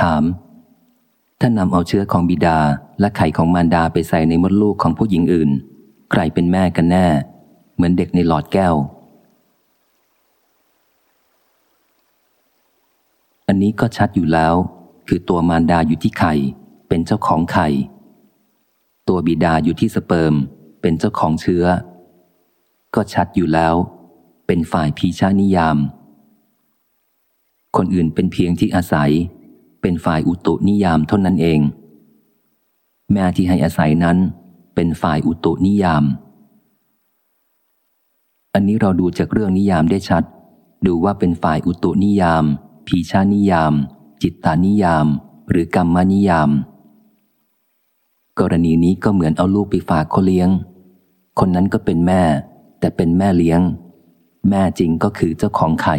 ถาม ถ้านำเอาเชื้อของบิดาและไข่ของมารดาไปใส่ในมดลูกของผู้หญิงอื่น ใครเป็นแม่กันแน่ เหมือนเด็กในหลอดแก้ว อันนี้ก็ชัดอยู่แล้ว คือตัวมารดาอยู่ที่ไข่ เป็นเจ้าของไข่ ตัวบิดาอยู่ที่สเปิร์ม เป็นเจ้าของเชื้อ ก็ชัดอยู่แล้ว เป็นฝ่ายพีชานิยามคนอื่นเป็นเพียงที่อาศัย เป็นฝ่ายอุตุนิยามเท่านั้นเอง แม่ที่ให้อาศัยนั้นเป็นฝ่ายอุตุนิยาม อันนี้เราดูจากเรื่องนิยามได้ชัด ดูว่าเป็นฝ่ายอุตุนิยามพีชานิยาม จิตตานิยาม หรือกรรมนิยาม กรณีนี้ก็เหมือนเอาลูกไปฝากเขาเลี้ยง คนนั้นก็เป็นแม่ แต่เป็นแม่เลี้ยง แม่จริงก็คือเจ้าของไข่